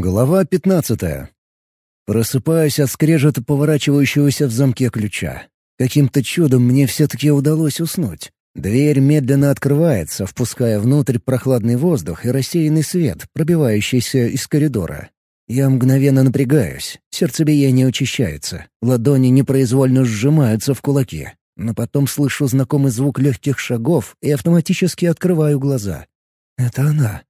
Глава пятнадцатая. Просыпаюсь от скрежета поворачивающегося в замке ключа. Каким-то чудом мне все-таки удалось уснуть. Дверь медленно открывается, впуская внутрь прохладный воздух и рассеянный свет, пробивающийся из коридора. Я мгновенно напрягаюсь, сердцебиение учащается, ладони непроизвольно сжимаются в кулаки. Но потом слышу знакомый звук легких шагов и автоматически открываю глаза. Это она.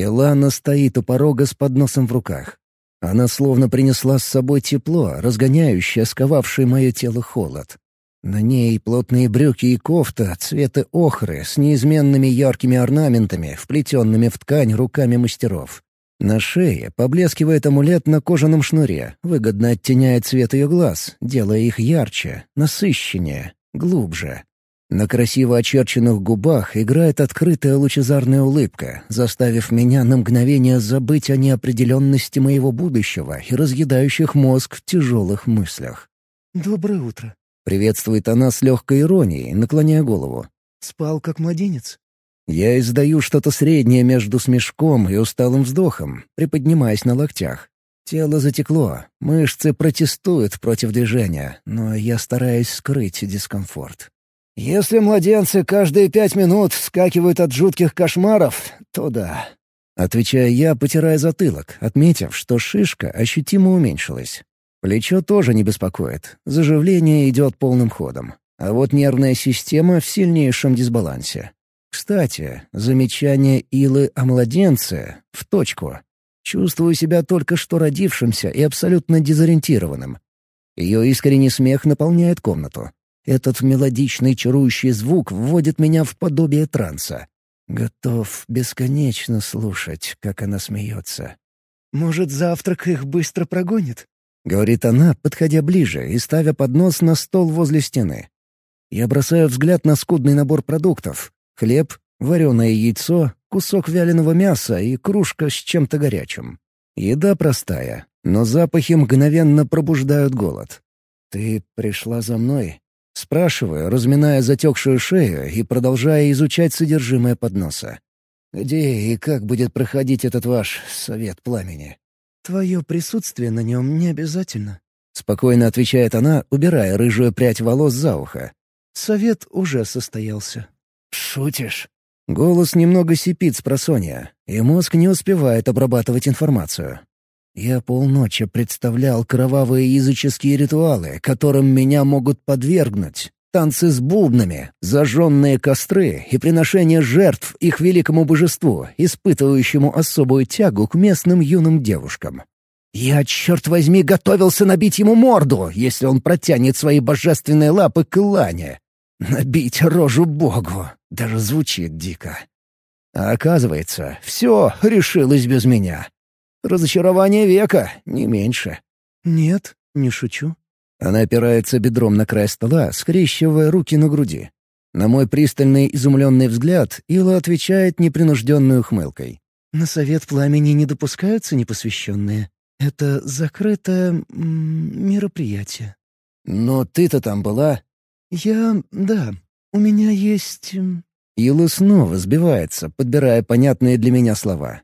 Илана стоит у порога с подносом в руках. Она словно принесла с собой тепло, разгоняющее, сковавшее мое тело холод. На ней плотные брюки и кофта цвета охры с неизменными яркими орнаментами, вплетенными в ткань руками мастеров. На шее поблескивает амулет на кожаном шнуре, выгодно оттеняет цвет ее глаз, делая их ярче, насыщеннее, глубже. На красиво очерченных губах играет открытая лучезарная улыбка, заставив меня на мгновение забыть о неопределенности моего будущего и разъедающих мозг в тяжелых мыслях. «Доброе утро», — приветствует она с легкой иронией, наклоняя голову. «Спал как младенец?» Я издаю что-то среднее между смешком и усталым вздохом, приподнимаясь на локтях. Тело затекло, мышцы протестуют против движения, но я стараюсь скрыть дискомфорт. Если младенцы каждые пять минут вскакивают от жутких кошмаров, то да. Отвечаю я, потирая затылок, отметив, что шишка ощутимо уменьшилась. Плечо тоже не беспокоит, заживление идет полным ходом. А вот нервная система в сильнейшем дисбалансе. Кстати, замечание Илы о младенце в точку. Чувствую себя только что родившимся и абсолютно дезориентированным. Ее искренний смех наполняет комнату. Этот мелодичный чарующий звук вводит меня в подобие транса. Готов бесконечно слушать, как она смеется. «Может, завтрак их быстро прогонит?» — говорит она, подходя ближе и ставя поднос на стол возле стены. Я бросаю взгляд на скудный набор продуктов. Хлеб, вареное яйцо, кусок вяленого мяса и кружка с чем-то горячим. Еда простая, но запахи мгновенно пробуждают голод. «Ты пришла за мной?» Спрашиваю, разминая затекшую шею и продолжая изучать содержимое подноса. «Где и как будет проходить этот ваш совет пламени?» «Твое присутствие на нем не обязательно», — спокойно отвечает она, убирая рыжую прядь волос за ухо. «Совет уже состоялся». «Шутишь?» Голос немного сипит с просонья, и мозг не успевает обрабатывать информацию. Я полночи представлял кровавые языческие ритуалы, которым меня могут подвергнуть. Танцы с бубнами, зажженные костры и приношение жертв их великому божеству, испытывающему особую тягу к местным юным девушкам. Я, черт возьми, готовился набить ему морду, если он протянет свои божественные лапы к Лане. Набить рожу богу. Даже звучит дико. А оказывается, все решилось без меня. Разочарование века, не меньше. «Нет, не шучу». Она опирается бедром на край стола, скрещивая руки на груди. На мой пристальный изумленный взгляд Ила отвечает непринужденной ухмылкой. «На совет пламени не допускаются непосвященные. Это закрытое... мероприятие». «Но ты-то там была?» «Я... да. У меня есть...» Ила снова сбивается, подбирая понятные для меня слова.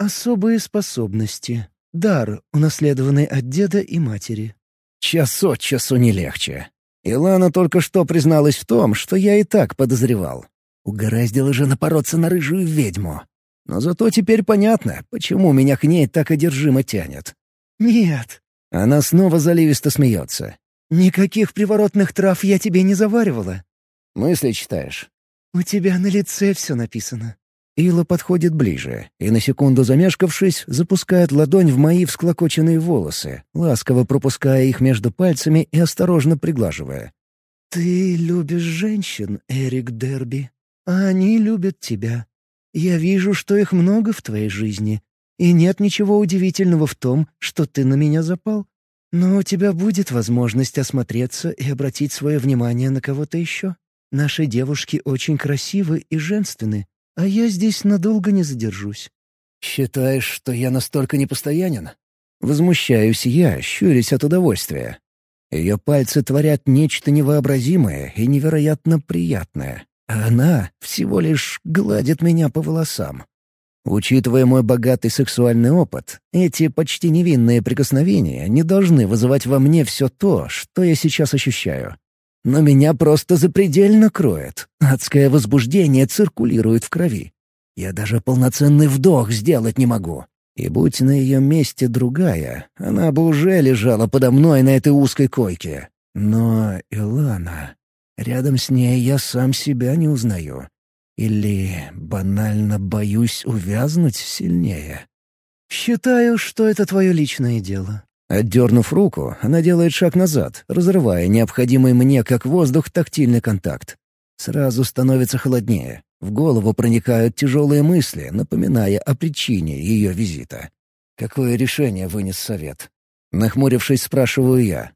Особые способности. Дар, унаследованный от деда и матери. Час от часу не легче. Илана только что призналась в том, что я и так подозревал. Угораздило же напороться на рыжую ведьму. Но зато теперь понятно, почему меня к ней так одержимо тянет. «Нет». Она снова заливисто смеется. «Никаких приворотных трав я тебе не заваривала». «Мысли читаешь?» «У тебя на лице все написано». Ила подходит ближе и, на секунду замешкавшись, запускает ладонь в мои всклокоченные волосы, ласково пропуская их между пальцами и осторожно приглаживая. «Ты любишь женщин, Эрик Дерби, а они любят тебя. Я вижу, что их много в твоей жизни, и нет ничего удивительного в том, что ты на меня запал. Но у тебя будет возможность осмотреться и обратить свое внимание на кого-то еще. Наши девушки очень красивы и женственны, а я здесь надолго не задержусь». «Считаешь, что я настолько непостоянен?» Возмущаюсь я, щурясь от удовольствия. Ее пальцы творят нечто невообразимое и невероятно приятное, а она всего лишь гладит меня по волосам. Учитывая мой богатый сексуальный опыт, эти почти невинные прикосновения не должны вызывать во мне все то, что я сейчас ощущаю. Но меня просто запредельно кроет. Адское возбуждение циркулирует в крови. Я даже полноценный вдох сделать не могу. И будь на ее месте другая, она бы уже лежала подо мной на этой узкой койке. Но Илана... Рядом с ней я сам себя не узнаю. Или банально боюсь увязнуть сильнее? «Считаю, что это твое личное дело». Отдернув руку, она делает шаг назад, разрывая необходимый мне как воздух тактильный контакт. Сразу становится холоднее. В голову проникают тяжелые мысли, напоминая о причине ее визита. Какое решение вынес совет? Нахмурившись, спрашиваю я.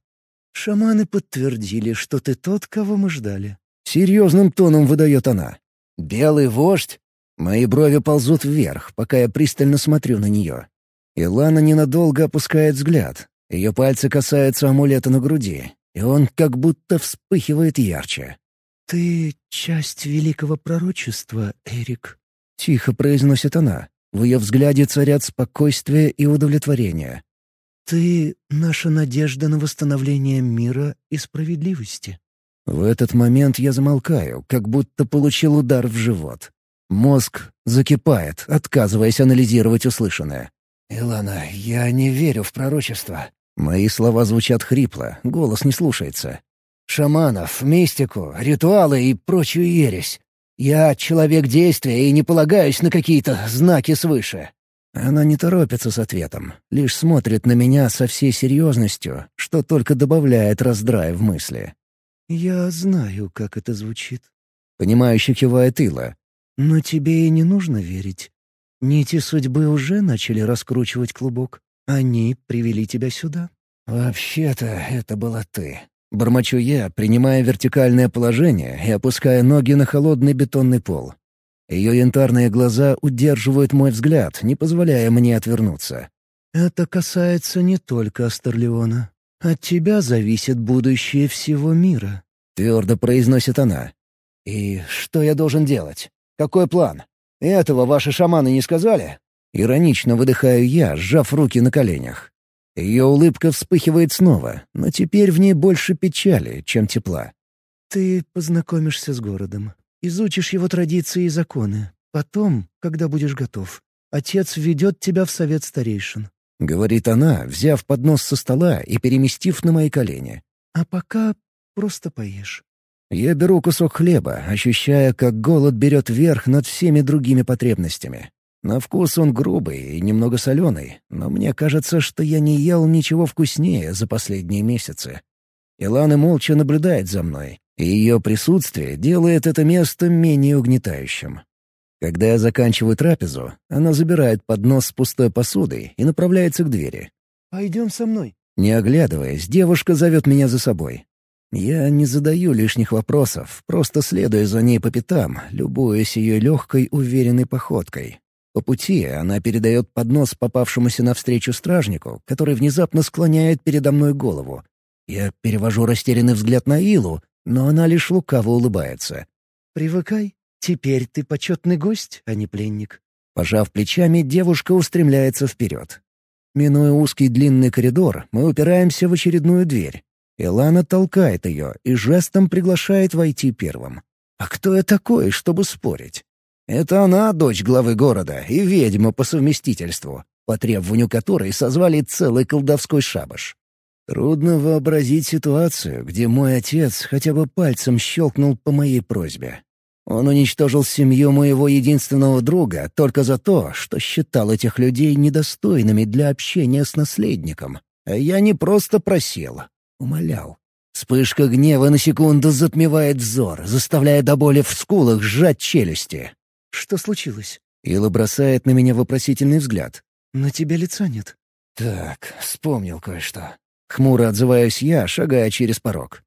«Шаманы подтвердили, что ты тот, кого мы ждали». Серьезным тоном выдает она. «Белый вождь?» Мои брови ползут вверх, пока я пристально смотрю на нее. Илана ненадолго опускает взгляд. Ее пальцы касаются амулета на груди, и он как будто вспыхивает ярче. «Ты часть великого пророчества, Эрик», — тихо произносит она. В ее взгляде царят спокойствие и удовлетворение. «Ты — наша надежда на восстановление мира и справедливости». В этот момент я замолкаю, как будто получил удар в живот. Мозг закипает, отказываясь анализировать услышанное. «Илана, я не верю в пророчество». Мои слова звучат хрипло, голос не слушается. «Шаманов, мистику, ритуалы и прочую ересь. Я человек действия и не полагаюсь на какие-то знаки свыше». Она не торопится с ответом, лишь смотрит на меня со всей серьезностью, что только добавляет раздрай в мысли. «Я знаю, как это звучит», — понимающе кивает Ила. «Но тебе и не нужно верить. Нити судьбы уже начали раскручивать клубок. Они привели тебя сюда». «Вообще-то это была ты», — бормочу я, принимая вертикальное положение и опуская ноги на холодный бетонный пол. Ее янтарные глаза удерживают мой взгляд, не позволяя мне отвернуться. «Это касается не только Астерлеона. От тебя зависит будущее всего мира», — твердо произносит она. «И что я должен делать? Какой план? Этого ваши шаманы не сказали?» Иронично выдыхаю я, сжав руки на коленях. Ее улыбка вспыхивает снова, но теперь в ней больше печали, чем тепла. «Ты познакомишься с городом, изучишь его традиции и законы. Потом, когда будешь готов, отец введет тебя в совет старейшин. — говорит она, взяв поднос со стола и переместив на мои колени. «А пока просто поешь». Я беру кусок хлеба, ощущая, как голод берет верх над всеми другими потребностями. На вкус он грубый и немного соленый, но мне кажется, что я не ел ничего вкуснее за последние месяцы. Илана молча наблюдает за мной, и ее присутствие делает это место менее угнетающим. Когда я заканчиваю трапезу, она забирает поднос с пустой посудой и направляется к двери. «Пойдем со мной». Не оглядываясь, девушка зовет меня за собой. Я не задаю лишних вопросов, просто следуя за ней по пятам, любуясь ее легкой, уверенной походкой. По пути она передает поднос попавшемуся навстречу стражнику, который внезапно склоняет передо мной голову. Я перевожу растерянный взгляд на Илу, но она лишь лукаво улыбается. «Привыкай. «Теперь ты почетный гость, а не пленник». Пожав плечами, девушка устремляется вперед. Минуя узкий длинный коридор, мы упираемся в очередную дверь. Илана толкает ее и жестом приглашает войти первым. А кто я такой, чтобы спорить? Это она дочь главы города и ведьма по совместительству, по требованию которой созвали целый колдовской шабаш. Трудно вообразить ситуацию, где мой отец хотя бы пальцем щелкнул по моей просьбе. Он уничтожил семью моего единственного друга только за то, что считал этих людей недостойными для общения с наследником. А я не просто просил, умолял. Вспышка гнева на секунду затмевает взор, заставляя до боли в скулах сжать челюсти. «Что случилось?» Ила бросает на меня вопросительный взгляд. «На тебе лица нет». «Так, вспомнил кое-что». Хмуро отзываюсь я, шагая через порог.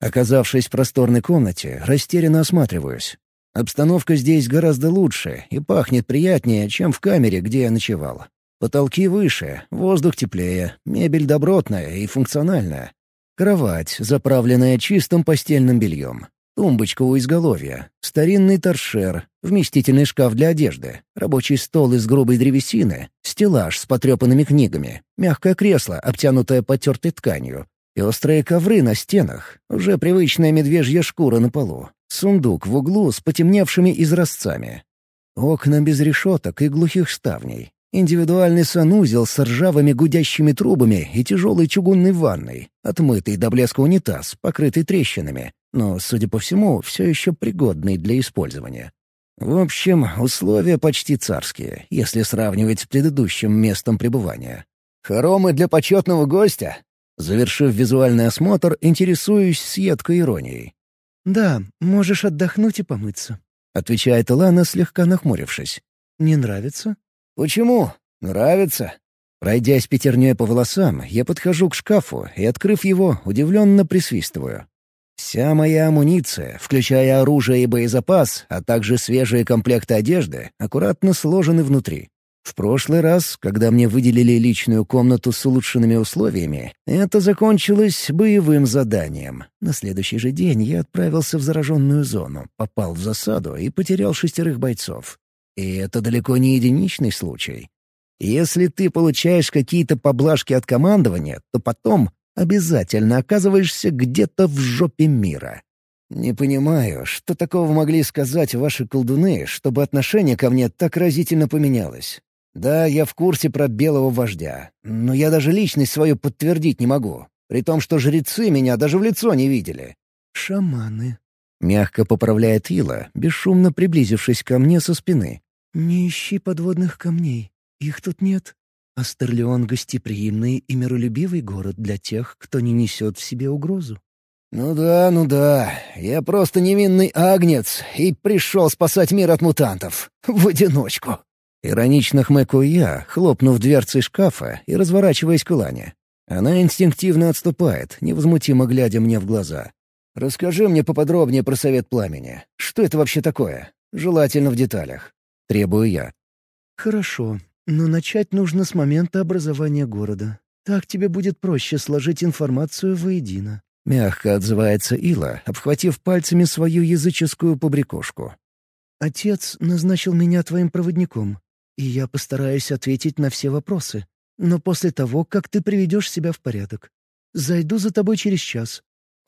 Оказавшись в просторной комнате, растерянно осматриваюсь. Обстановка здесь гораздо лучше и пахнет приятнее, чем в камере, где я ночевал. Потолки выше, воздух теплее, мебель добротная и функциональная. Кровать, заправленная чистым постельным бельем. Тумбочка у изголовья, старинный торшер, вместительный шкаф для одежды, рабочий стол из грубой древесины, стеллаж с потрепанными книгами, мягкое кресло, обтянутое потертой тканью, пестрые ковры на стенах, уже привычная медвежья шкура на полу, сундук в углу с потемневшими изразцами. Окна без решеток и глухих ставней, Индивидуальный санузел с ржавыми гудящими трубами и тяжелой чугунной ванной, отмытый до блеска унитаз, покрытый трещинами, но, судя по всему, все еще пригодный для использования. В общем, условия почти царские, если сравнивать с предыдущим местом пребывания. «Хоромы для почетного гостя?» Завершив визуальный осмотр, интересуюсь с едкой иронией. «Да, можешь отдохнуть и помыться», — отвечает Илана, слегка нахмурившись. «Не нравится?» «Почему? Нравится». Пройдясь пятерней по волосам, я подхожу к шкафу и, открыв его, удивленно присвистываю. Вся моя амуниция, включая оружие и боезапас, а также свежие комплекты одежды, аккуратно сложены внутри. В прошлый раз, когда мне выделили личную комнату с улучшенными условиями, это закончилось боевым заданием. На следующий же день я отправился в зараженную зону, попал в засаду и потерял шестерых бойцов. И это далеко не единичный случай. Если ты получаешь какие-то поблажки от командования, то потом обязательно оказываешься где-то в жопе мира. Не понимаю, что такого могли сказать ваши колдуны, чтобы отношение ко мне так разительно поменялось. Да, я в курсе про белого вождя, но я даже личность свою подтвердить не могу, при том, что жрецы меня даже в лицо не видели. «Шаманы», — мягко поправляет Ила, бесшумно приблизившись ко мне со спины. «Не ищи подводных камней. Их тут нет. Астерлеон — гостеприимный и миролюбивый город для тех, кто не несет в себе угрозу». «Ну да, ну да. Я просто невинный агнец и пришел спасать мир от мутантов. В одиночку». Иронично хмыкаю я, хлопнув дверцей шкафа и разворачиваясь к Лане. Она инстинктивно отступает, невозмутимо глядя мне в глаза. «Расскажи мне поподробнее про Совет Пламени. Что это вообще такое? Желательно в деталях. — требую я. «Хорошо, но начать нужно с момента образования города. Так тебе будет проще сложить информацию воедино». Мягко отзывается Ила, обхватив пальцами свою языческую побрякушку. «Отец назначил меня твоим проводником, и я постараюсь ответить на все вопросы, но после того, как ты приведешь себя в порядок. Зайду за тобой через час».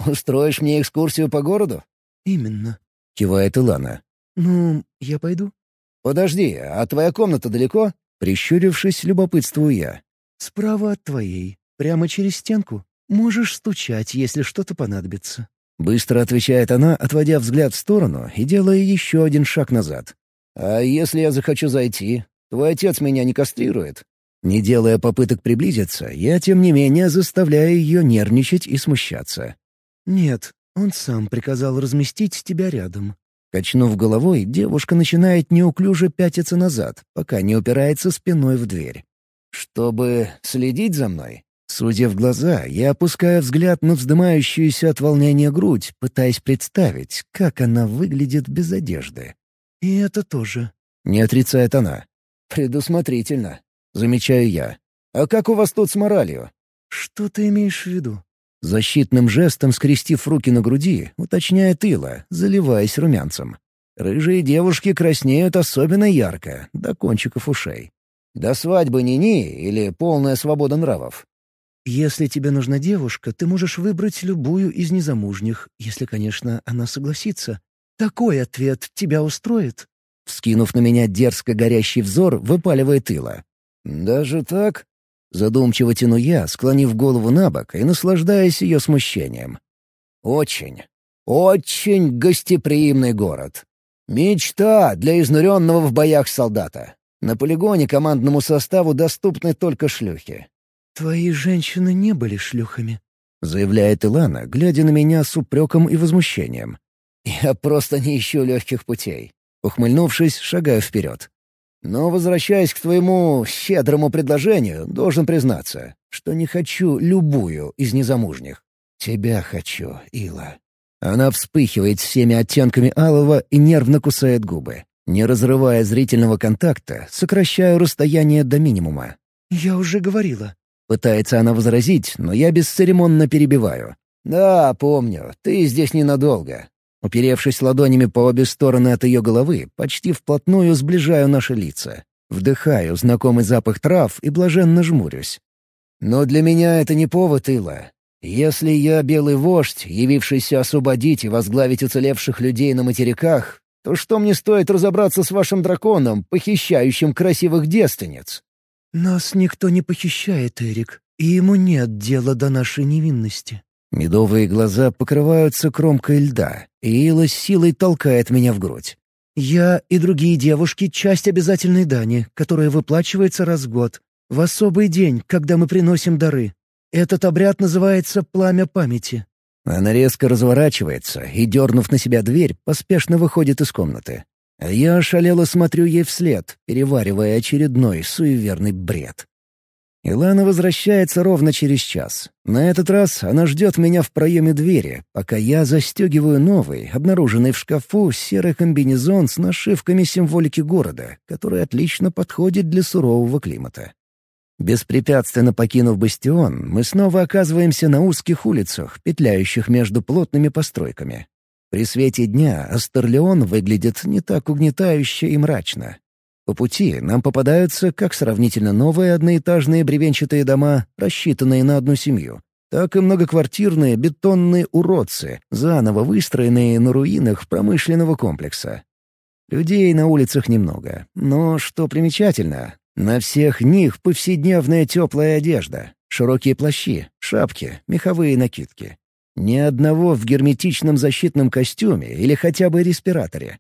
«Устроишь мне экскурсию по городу?» «Именно», — кивает Илана. «Ну, я пойду?» «Подожди, а твоя комната далеко?» Прищурившись, любопытствую я. «Справа от твоей. Прямо через стенку. Можешь стучать, если что-то понадобится». Быстро отвечает она, отводя взгляд в сторону и делая еще один шаг назад. «А если я захочу зайти? Твой отец меня не кастрирует?» Не делая попыток приблизиться, я, тем не менее, заставляю ее нервничать и смущаться. «Нет, он сам приказал разместить тебя рядом. Качнув головой, девушка начинает неуклюже пятиться назад, пока не упирается спиной в дверь. «Чтобы следить за мной?» Судя в глаза, я опускаю взгляд на вздымающуюся от волнения грудь, пытаясь представить, как она выглядит без одежды. «И это тоже», — не отрицает она. «Предусмотрительно», — замечаю я. «А как у вас тут с моралью?» «Что ты имеешь в виду?» Защитным жестом скрестив руки на груди, уточняет Ила, заливаясь румянцем. Рыжие девушки краснеют особенно ярко, до кончиков ушей. До свадьбы Нини или полная свобода нравов? «Если тебе нужна девушка, ты можешь выбрать любую из незамужних, если, конечно, она согласится. Такой ответ тебя устроит?» Вскинув на меня дерзко горящий взор, выпаливает Ила. «Даже так?» Задумчиво тяну я, склонив голову на бок и наслаждаясь ее смущением. Очень, очень гостеприимный город. Мечта для изнуренного в боях солдата. На полигоне командному составу доступны только шлюхи. «Твои женщины не были шлюхами», — заявляет Илана, глядя на меня с упреком и возмущением. «Я просто не ищу легких путей». Ухмыльнувшись, шагаю вперед. Но, возвращаясь к твоему щедрому предложению, должен признаться, что не хочу любую из незамужних. Тебя хочу, Ила». Она вспыхивает всеми оттенками алого и нервно кусает губы. Не разрывая зрительного контакта, сокращаю расстояние до минимума. «Я уже говорила». Пытается она возразить, но я бесцеремонно перебиваю. «Да, помню, ты здесь ненадолго. Уперевшись ладонями по обе стороны от ее головы, почти вплотную сближаю наши лица. Вдыхаю знакомый запах трав и блаженно жмурюсь. Но для меня это не повод, Ила. Если я белый вождь, явившийся освободить и возглавить уцелевших людей на материках, то что мне стоит разобраться с вашим драконом, похищающим красивых девственниц?» «Нас никто не похищает, Эрик, и ему нет дела до нашей невинности». Медовые глаза покрываются кромкой льда, Ила силой толкает меня в грудь. «Я и другие девушки — часть обязательной дани, которая выплачивается раз в год, в особый день, когда мы приносим дары. Этот обряд называется «пламя памяти». Она резко разворачивается и, дернув на себя дверь, поспешно выходит из комнаты. Я ошалело смотрю ей вслед, переваривая очередной суеверный бред. Илана возвращается ровно через час. На этот раз она ждет меня в проеме двери, пока я застегиваю новый, обнаруженный в шкафу, серый комбинезон с нашивками символики города, который отлично подходит для сурового климата. Беспрепятственно покинув бастион, мы снова оказываемся на узких улицах, петляющих между плотными постройками. При свете дня Астерлеон выглядит не так угнетающе и мрачно. По пути нам попадаются как сравнительно новые одноэтажные бревенчатые дома, рассчитанные на одну семью, так и многоквартирные бетонные уродцы, заново выстроенные на руинах промышленного комплекса. Людей на улицах немного, но, что примечательно, на всех них повседневная теплая одежда, широкие плащи, шапки, меховые накидки. Ни одного в герметичном защитном костюме или хотя бы респираторе.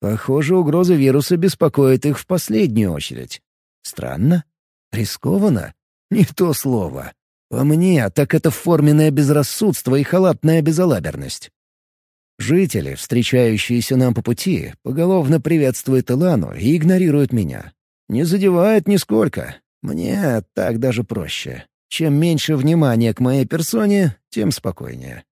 Похоже, угроза вируса беспокоит их в последнюю очередь. Странно? Рискованно? Не то слово. По мне, так это форменное безрассудство и халатная безалаберность. Жители, встречающиеся нам по пути, поголовно приветствуют Илану и игнорируют меня. Не задевает нисколько. Мне так даже проще. Чем меньше внимания к моей персоне, тем спокойнее.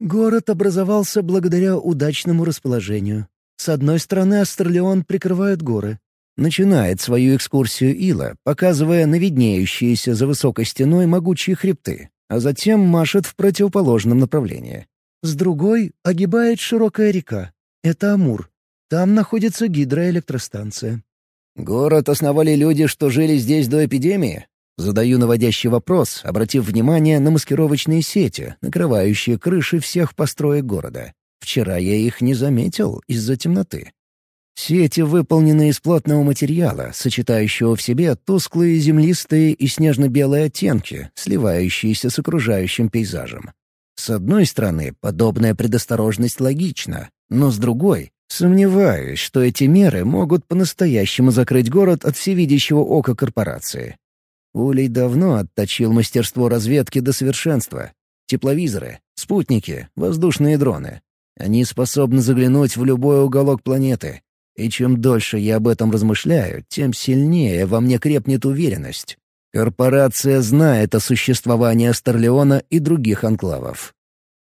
Город образовался благодаря удачному расположению. С одной стороны Астерлеон прикрывают горы. Начинает свою экскурсию Ила, показывая на виднеющиеся за высокой стеной могучие хребты, а затем машет в противоположном направлении. С другой огибает широкая река. Это Амур. Там находится гидроэлектростанция. «Город основали люди, что жили здесь до эпидемии?» Задаю наводящий вопрос, обратив внимание на маскировочные сети, накрывающие крыши всех построек города. Вчера я их не заметил из-за темноты. Сети выполнены из плотного материала, сочетающего в себе тусклые землистые и снежно-белые оттенки, сливающиеся с окружающим пейзажем. С одной стороны, подобная предосторожность логична, но с другой Сомневаюсь, что эти меры могут по-настоящему закрыть город от всевидящего ока корпорации. Улей давно отточил мастерство разведки до совершенства. Тепловизоры, спутники, воздушные дроны. Они способны заглянуть в любой уголок планеты. И чем дольше я об этом размышляю, тем сильнее во мне крепнет уверенность. Корпорация знает о существовании Астерлеона и других анклавов.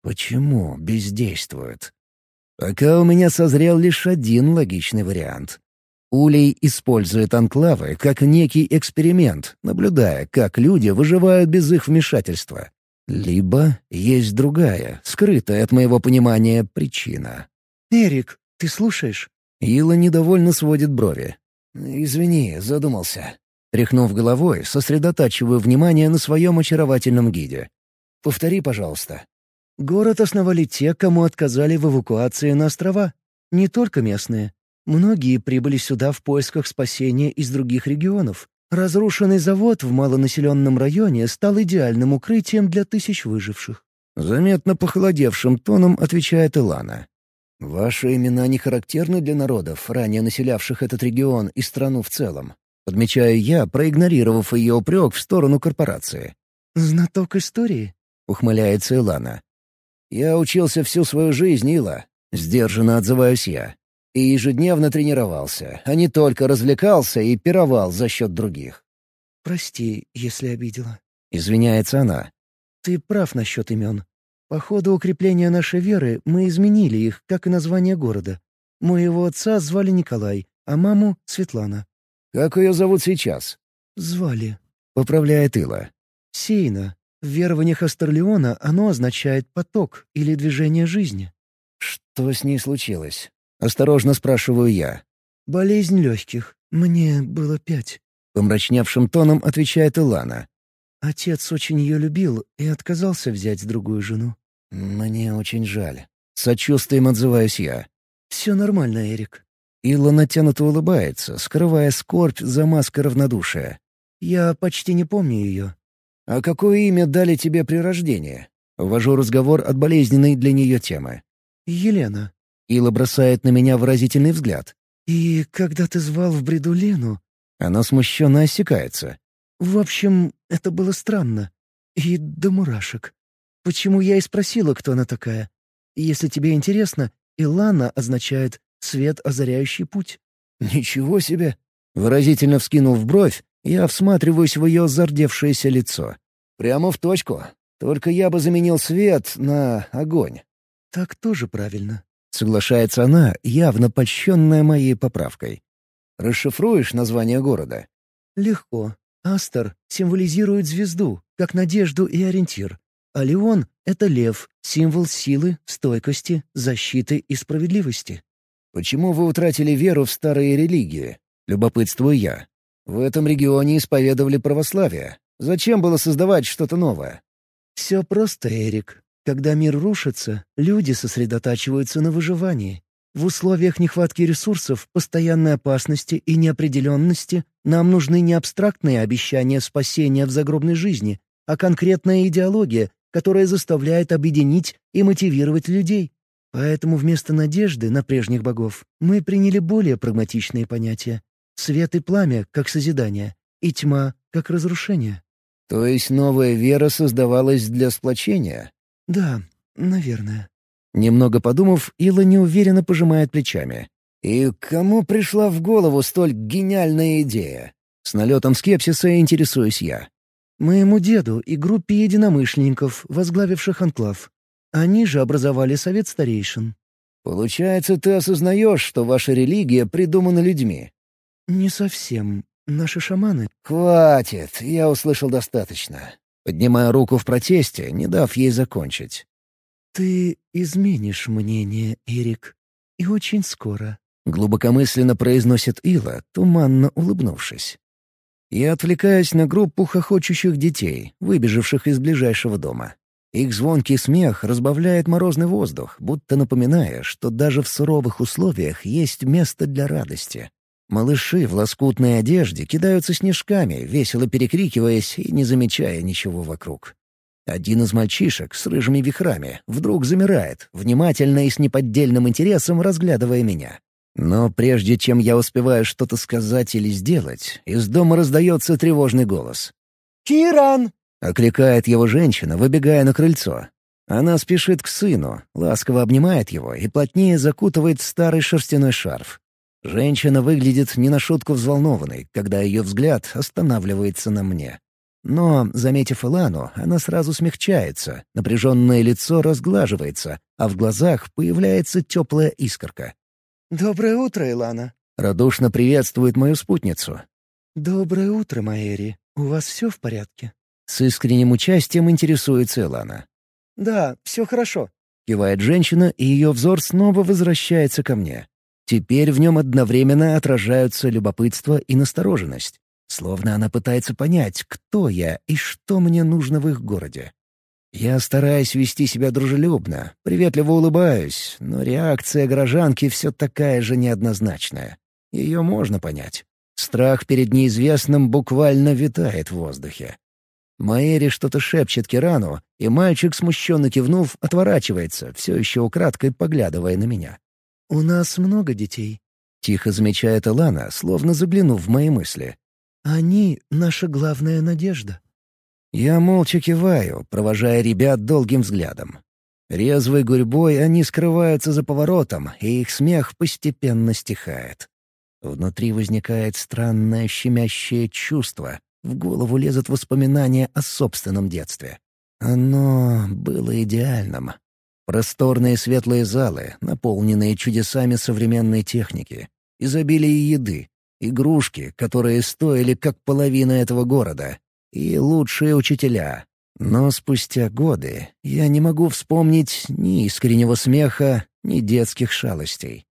Почему бездействует? Пока у меня созрел лишь один логичный вариант. Улей использует анклавы как некий эксперимент, наблюдая, как люди выживают без их вмешательства. Либо есть другая, скрытая от моего понимания, причина. «Эрик, ты слушаешь?» Ила недовольно сводит брови. «Извини, задумался». Тряхнув головой, сосредотачиваю внимание на своем очаровательном гиде. «Повтори, пожалуйста». Город основали те, кому отказали в эвакуации на острова. Не только местные. Многие прибыли сюда в поисках спасения из других регионов. Разрушенный завод в малонаселенном районе стал идеальным укрытием для тысяч выживших. Заметно похолодевшим тоном отвечает Илана. «Ваши имена не характерны для народов, ранее населявших этот регион и страну в целом», подмечаю я, проигнорировав ее упрек в сторону корпорации. «Знаток истории?» — ухмыляется Илана. «Я учился всю свою жизнь, Ила», — сдержанно отзываюсь я. «И ежедневно тренировался, а не только развлекался и пировал за счет других». «Прости, если обидела», — извиняется она. «Ты прав насчет имен. По ходу укрепления нашей веры мы изменили их, как и название города. Моего отца звали Николай, а маму — Светлана». «Как ее зовут сейчас?» «Звали», — поправляет Ила. «Сейна. В верованиях Астерлеона оно означает «поток» или «движение жизни». Что с ней случилось? Осторожно спрашиваю я. «Болезнь легких. Мне было пять», — помрачневшим тоном отвечает Илана. «Отец очень ее любил и отказался взять другую жену». «Мне очень жаль». Сочувствием отзываюсь я. «Все нормально, Эрик». Илла натянуто улыбается, скрывая скорбь за маской равнодушия. «Я почти не помню ее». «А какое имя дали тебе при рождении?» Ввожу разговор от болезненной для нее темы. «Елена». Ила бросает на меня выразительный взгляд. «И когда ты звал в бреду Лену...» Она смущенно осекается. «В общем, это было странно. И до мурашек. Почему я и спросила, кто она такая? Если тебе интересно, Илана означает «свет, озаряющий путь». «Ничего себе!» Выразительно вскинув бровь, я всматриваюсь в ее зардевшееся лицо. «Прямо в точку. Только я бы заменил свет на огонь». «Так тоже правильно», — соглашается она, явно польщенная моей поправкой. «Расшифруешь название города?» «Легко. Астер символизирует звезду, как надежду и ориентир. А Леон — это лев, символ силы, стойкости, защиты и справедливости». «Почему вы утратили веру в старые религии?» — любопытствую я. «В этом регионе исповедовали православие. Зачем было создавать что-то новое?» «Все просто, Эрик. Когда мир рушится, люди сосредотачиваются на выживании. В условиях нехватки ресурсов, постоянной опасности и неопределенности нам нужны не абстрактные обещания спасения в загробной жизни, а конкретная идеология, которая заставляет объединить и мотивировать людей. Поэтому вместо надежды на прежних богов мы приняли более прагматичные понятия. Свет и пламя, как созидание, и тьма, как разрушение. То есть новая вера создавалась для сплочения? Да, наверное. Немного подумав, Ила неуверенно пожимает плечами. «И кому пришла в голову столь гениальная идея?» С налетом скепсиса интересуюсь я. «Моему деду и группе единомышленников, возглавивших анклав. Они же образовали совет старейшин». «Получается, ты осознаешь, что ваша религия придумана людьми?» «Не совсем. Наши шаманы...» «Хватит, я услышал достаточно». Поднимая руку в протесте, не дав ей закончить. «Ты изменишь мнение, Эрик. И очень скоро». Глубокомысленно произносит Ила, туманно улыбнувшись. Я отвлекаюсь на группу хохочущих детей, выбежавших из ближайшего дома. Их звонкий смех разбавляет морозный воздух, будто напоминая, что даже в суровых условиях есть место для радости. Малыши в лоскутной одежде кидаются снежками, весело перекрикиваясь и не замечая ничего вокруг. Один из мальчишек с рыжими вихрами вдруг замирает, внимательно и с неподдельным интересом разглядывая меня. Но прежде чем я успеваю что-то сказать или сделать, из дома раздается тревожный голос. «Киран!» — окликает его женщина, выбегая на крыльцо. Она спешит к сыну, ласково обнимает его и плотнее закутывает старый шерстяной шарф. Женщина выглядит не на шутку взволнованной, когда ее взгляд останавливается на мне. Но, заметив Илану, она сразу смягчается, напряженное лицо разглаживается, а в глазах появляется теплая искорка. «Доброе утро, Илана!» — радушно приветствует мою спутницу. «Доброе утро, Маэри. У вас все в порядке?» С искренним участием интересуется Илана. «Да, все хорошо», — кивает женщина, и ее взор снова возвращается ко мне. Теперь в нем одновременно отражаются любопытство и настороженность. Словно она пытается понять, кто я и что мне нужно в их городе. Я стараюсь вести себя дружелюбно, приветливо улыбаюсь, но реакция горожанки все такая же неоднозначная. Ее можно понять. Страх перед неизвестным буквально витает в воздухе. Маэри что-то шепчет Кирану, и мальчик, смущенно кивнув, отворачивается, все еще украдкой поглядывая на меня. «У нас много детей», — тихо замечает Алана, словно заглянув в мои мысли. «Они — наша главная надежда». Я молча киваю, провожая ребят долгим взглядом. Резвой гурьбой они скрываются за поворотом, и их смех постепенно стихает. Внутри возникает странное щемящее чувство. В голову лезут воспоминания о собственном детстве. Оно было идеальным. Просторные светлые залы, наполненные чудесами современной техники, изобилие еды, игрушки, которые стоили как половина этого города, и лучшие учителя. Но спустя годы я не могу вспомнить ни искреннего смеха, ни детских шалостей.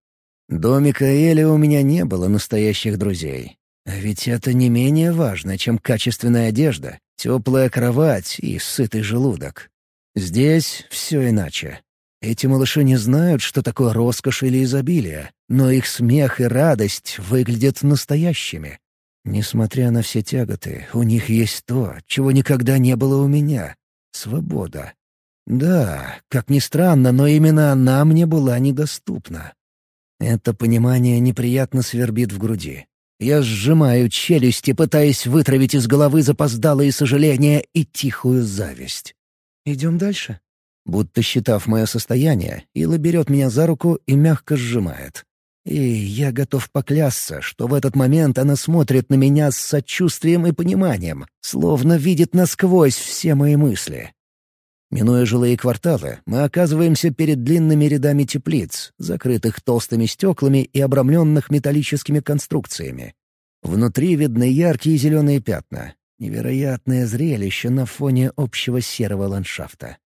Домика Эли у меня не было настоящих друзей. А ведь это не менее важно, чем качественная одежда, теплая кровать и сытый желудок. Здесь все иначе. Эти малыши не знают, что такое роскошь или изобилие, но их смех и радость выглядят настоящими. Несмотря на все тяготы, у них есть то, чего никогда не было у меня — свобода. Да, как ни странно, но именно она мне была недоступна. Это понимание неприятно свербит в груди. Я сжимаю челюсти, пытаясь вытравить из головы запоздалые сожаления и тихую зависть. «Идем дальше?» Будто считав мое состояние, Ила берет меня за руку и мягко сжимает. И я готов поклясться, что в этот момент она смотрит на меня с сочувствием и пониманием, словно видит насквозь все мои мысли. Минуя жилые кварталы, мы оказываемся перед длинными рядами теплиц, закрытых толстыми стеклами и обрамленных металлическими конструкциями. Внутри видны яркие зеленые пятна. Невероятное зрелище на фоне общего серого ландшафта.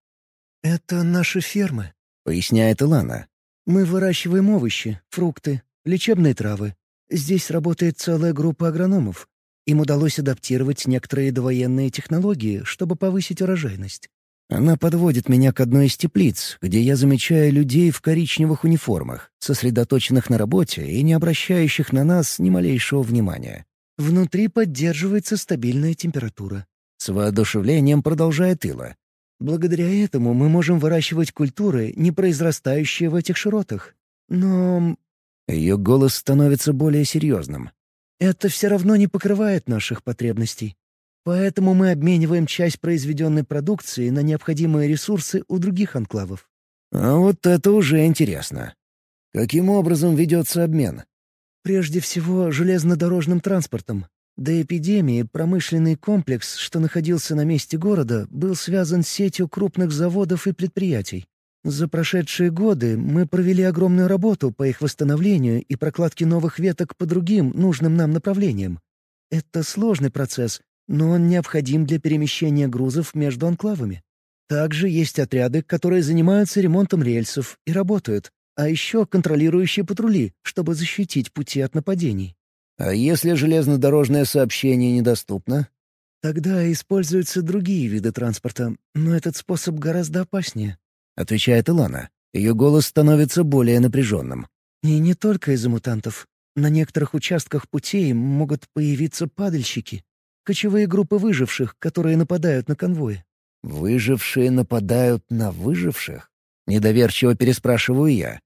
«Это наши фермы», — поясняет Илана. «Мы выращиваем овощи, фрукты, лечебные травы. Здесь работает целая группа агрономов. Им удалось адаптировать некоторые довоенные технологии, чтобы повысить урожайность. Она подводит меня к одной из теплиц, где я замечаю людей в коричневых униформах, сосредоточенных на работе и не обращающих на нас ни малейшего внимания. Внутри поддерживается стабильная температура. С воодушевлением продолжает Ила. Благодаря этому мы можем выращивать культуры, не произрастающие в этих широтах. Но... Ее голос становится более серьезным. Это все равно не покрывает наших потребностей. Поэтому мы обмениваем часть произведенной продукции на необходимые ресурсы у других анклавов. А вот это уже интересно. Каким образом ведется обмен? Прежде всего, железнодорожным транспортом. До эпидемии промышленный комплекс, что находился на месте города, был связан с сетью крупных заводов и предприятий. За прошедшие годы мы провели огромную работу по их восстановлению и прокладке новых веток по другим нужным нам направлениям. Это сложный процесс, но он необходим для перемещения грузов между анклавами. Также есть отряды, которые занимаются ремонтом рельсов и работают, а еще контролирующие патрули, чтобы защитить пути от нападений. А если железнодорожное сообщение недоступно? Тогда используются другие виды транспорта, но этот способ гораздо опаснее. Отвечает Илана. Ее голос становится более напряженным. И не только из-за мутантов. На некоторых участках путей могут появиться падальщики. Кочевые группы выживших, которые нападают на конвои. «Выжившие нападают на выживших?» Недоверчиво переспрашиваю я.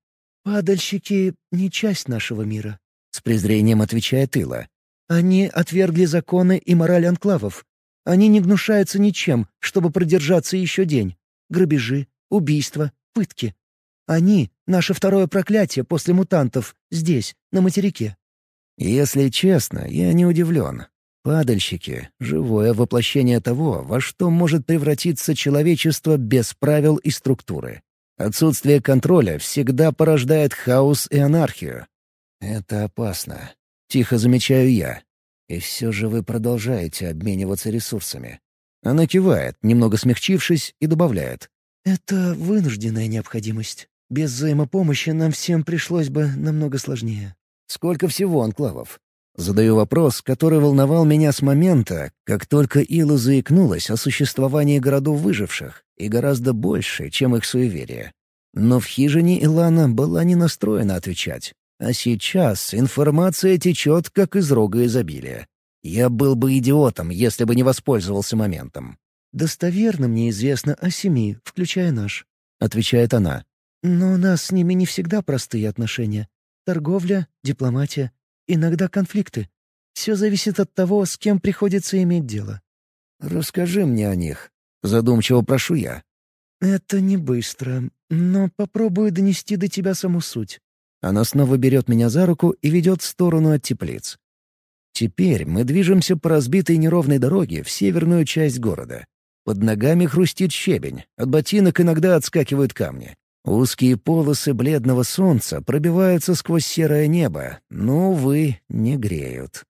«Падальщики — не часть нашего мира. — с презрением отвечает Ила. «Они отвергли законы и мораль анклавов. Они не гнушаются ничем, чтобы продержаться еще день. Грабежи, убийства, пытки. Они — наше второе проклятие после мутантов здесь, на материке». Если честно, я не удивлен. Падальщики — живое воплощение того, во что может превратиться человечество без правил и структуры. Отсутствие контроля всегда порождает хаос и анархию. «Это опасно», — тихо замечаю я. «И все же вы продолжаете обмениваться ресурсами». Она кивает, немного смягчившись, и добавляет. «Это вынужденная необходимость. Без взаимопомощи нам всем пришлось бы намного сложнее». «Сколько всего анклавов?» Задаю вопрос, который волновал меня с момента, как только Ила заикнулась о существовании городов выживших, и гораздо больше, чем их суеверие. Но в хижине Илана была не настроена отвечать. А сейчас информация течет, как из рога изобилия. Я был бы идиотом, если бы не воспользовался моментом. «Достоверно мне известно о семи, включая наш», — отвечает она. «Но у нас с ними не всегда простые отношения. Торговля, дипломатия, иногда конфликты. Все зависит от того, с кем приходится иметь дело». «Расскажи мне о них», — задумчиво прошу я. «Это не быстро, но попробую донести до тебя саму суть. Она снова берет меня за руку и ведет в сторону от теплиц. Теперь мы движемся по разбитой неровной дороге в северную часть города. Под ногами хрустит щебень, от ботинок иногда отскакивают камни. Узкие полосы бледного солнца пробиваются сквозь серое небо, но, увы, не греют.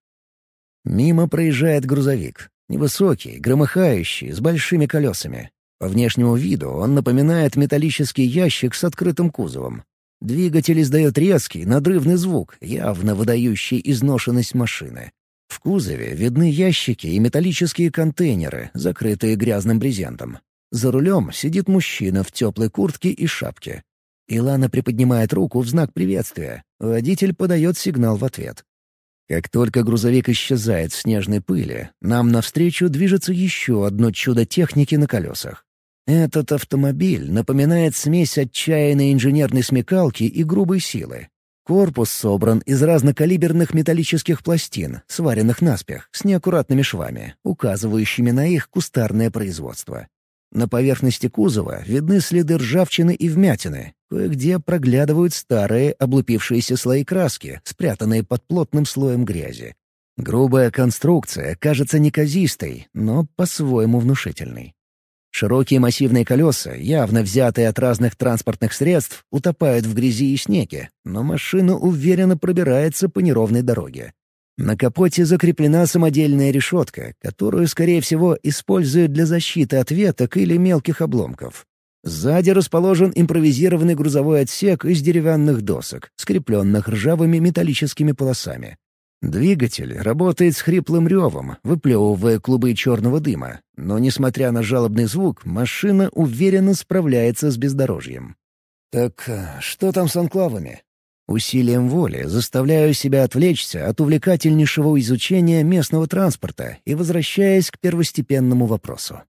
Мимо проезжает грузовик. Невысокий, громыхающий, с большими колесами. По внешнему виду он напоминает металлический ящик с открытым кузовом. Двигатель издает резкий, надрывный звук, явно выдающий изношенность машины. В кузове видны ящики и металлические контейнеры, закрытые грязным брезентом. За рулем сидит мужчина в теплой куртке и шапке. Илана приподнимает руку в знак приветствия. Водитель подает сигнал в ответ. Как только грузовик исчезает в снежной пыли, нам навстречу движется еще одно чудо техники на колесах. Этот автомобиль напоминает смесь отчаянной инженерной смекалки и грубой силы. Корпус собран из разнокалиберных металлических пластин, сваренных наспех, с неаккуратными швами, указывающими на их кустарное производство. На поверхности кузова видны следы ржавчины и вмятины. Кое-где проглядывают старые облупившиеся слои краски, спрятанные под плотным слоем грязи. Грубая конструкция кажется неказистой, но по-своему внушительной. Широкие массивные колеса, явно взятые от разных транспортных средств, утопают в грязи и снеге, но машина уверенно пробирается по неровной дороге. На капоте закреплена самодельная решетка, которую, скорее всего, используют для защиты от веток или мелких обломков. Сзади расположен импровизированный грузовой отсек из деревянных досок, скрепленных ржавыми металлическими полосами. Двигатель работает с хриплым ревом, выплевывая клубы черного дыма, но, несмотря на жалобный звук, машина уверенно справляется с бездорожьем. «Так э, что там с анклавами?» Усилием воли заставляю себя отвлечься от увлекательнейшего изучения местного транспорта и возвращаясь к первостепенному вопросу.